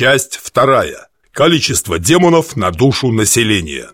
Часть вторая. Количество демонов на душу населения.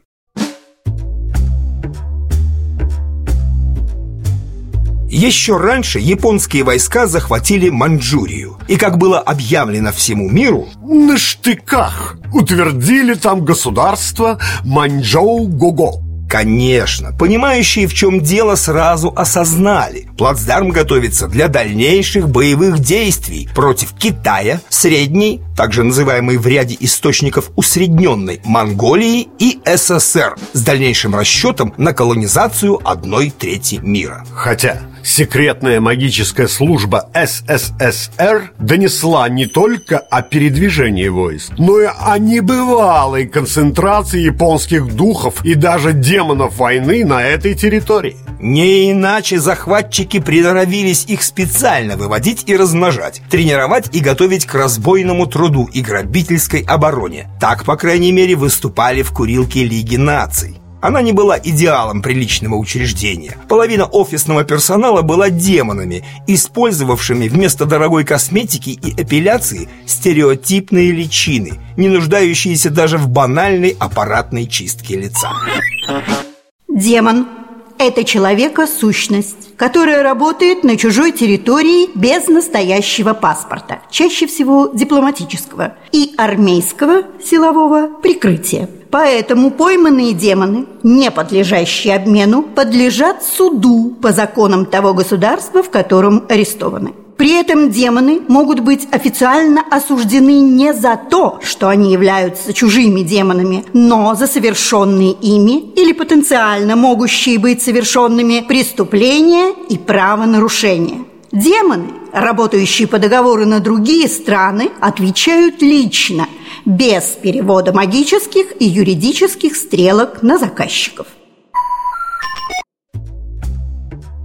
Еще раньше японские войска захватили Маньчжурию И, как было объявлено всему миру На штыках утвердили там государство Маньчжоу-Гого Конечно, понимающие, в чем дело, сразу осознали. Плацдарм готовится для дальнейших боевых действий против Китая, Средней, также называемой в ряде источников усредненной Монголии и СССР с дальнейшим расчетом на колонизацию одной трети мира. Хотя секретная магическая служба СССР донесла не только о передвижении войск, но и о небывалой концентрации японских духов и даже демонов войны на этой территории. Не иначе захватчики приноровились их специально выводить и размножать, тренировать и готовить к разбойному труду и грабительской обороне. Так, по крайней мере, выступали в курилке Лиги наций. Она не была идеалом приличного учреждения. Половина офисного персонала была демонами, использовавшими вместо дорогой косметики и эпиляции стереотипные личины, не нуждающиеся даже в банальной аппаратной чистке лица. Демон – это человека-сущность, которая работает на чужой территории без настоящего паспорта, чаще всего дипломатического, и армейского силового прикрытия. Поэтому пойманные демоны, не подлежащие обмену, подлежат суду по законам того государства, в котором арестованы. При этом демоны могут быть официально осуждены не за то, что они являются чужими демонами, но за совершенные ими или потенциально могущие быть совершенными преступления и правонарушения. Демоны, работающие по договору на другие страны, отвечают лично, без перевода магических и юридических стрелок на заказчиков.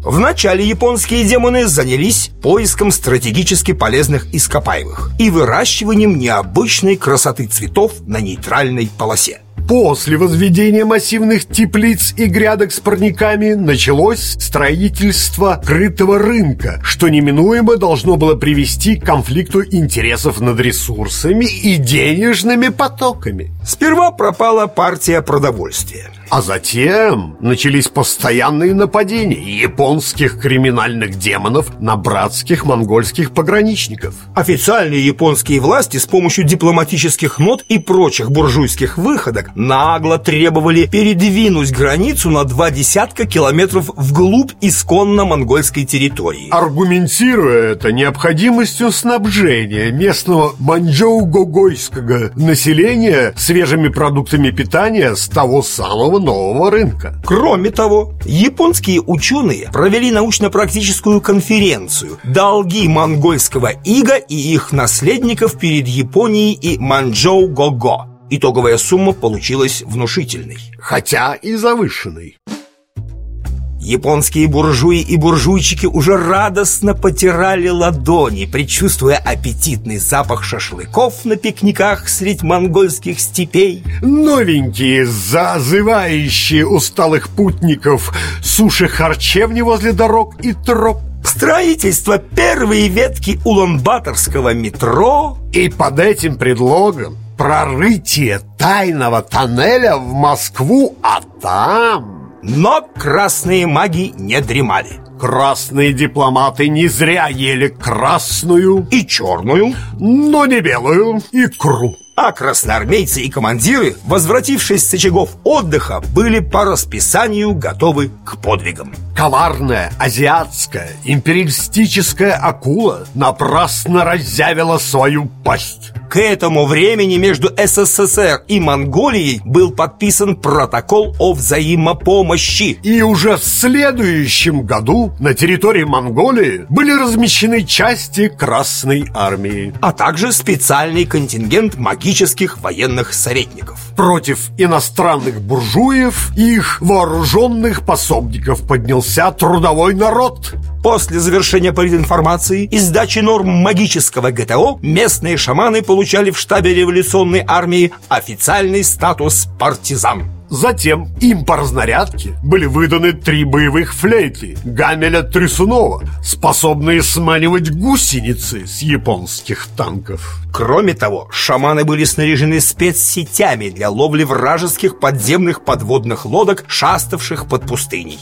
Вначале японские демоны занялись поиском стратегически полезных ископаемых и выращиванием необычной красоты цветов на нейтральной полосе. После возведения массивных теплиц и грядок с парниками началось строительство крытого рынка, что неминуемо должно было привести к конфликту интересов над ресурсами и денежными потоками. Сперва пропала партия продовольствия. А затем начались постоянные нападения японских криминальных демонов на братских монгольских пограничников. Официальные японские власти с помощью дипломатических нот и прочих буржуйских выходок нагло требовали передвинуть границу на два десятка километров вглубь исконно монгольской территории. Аргументируя это необходимостью снабжения местного маньчжоу-гогойского населения свежими продуктами питания с того самого нового рынка. Кроме того, японские ученые провели научно-практическую конференцию «Долги монгольского ига и их наследников перед Японией и Манчжоу-Гого». Итоговая сумма получилась внушительной. Хотя и завышенной. Японские буржуи и буржуйчики уже радостно потирали ладони, предчувствуя аппетитный запах шашлыков на пикниках средь монгольских степей. Новенькие, зазывающие усталых путников суши-харчевни возле дорог и троп. Строительство первой ветки Улан-Баторского метро. И под этим предлогом прорытие тайного тоннеля в Москву, а там... Но красные маги не дремали. Красные дипломаты не зря ели красную И черную, но не белую икру. А красноармейцы и командиры, возвратившись с очагов отдыха, были по расписанию готовы к подвигам. Коварная азиатская империалистическая акула напрасно разъявила свою пасть. К этому времени между СССР и Монголией был подписан протокол о взаимопомощи. И уже в следующем году на территории Монголии были размещены части Красной Армии а также специальный контингент магических военных советников. Против иностранных буржуев и их вооруженных пособников поднялся трудовой народ. После завершения политинформации и сдачи норм магического ГТО местные шаманы получали в штабе революционной армии официальный статус партизан. Затем им по разнарядке были выданы три боевых флейты Гамеля Трясунова, способные сманивать гусеницы с японских танков. Кроме того, шаманы были снаряжены спецсетями для ловли вражеских подземных подводных лодок, шаставших под пустыней.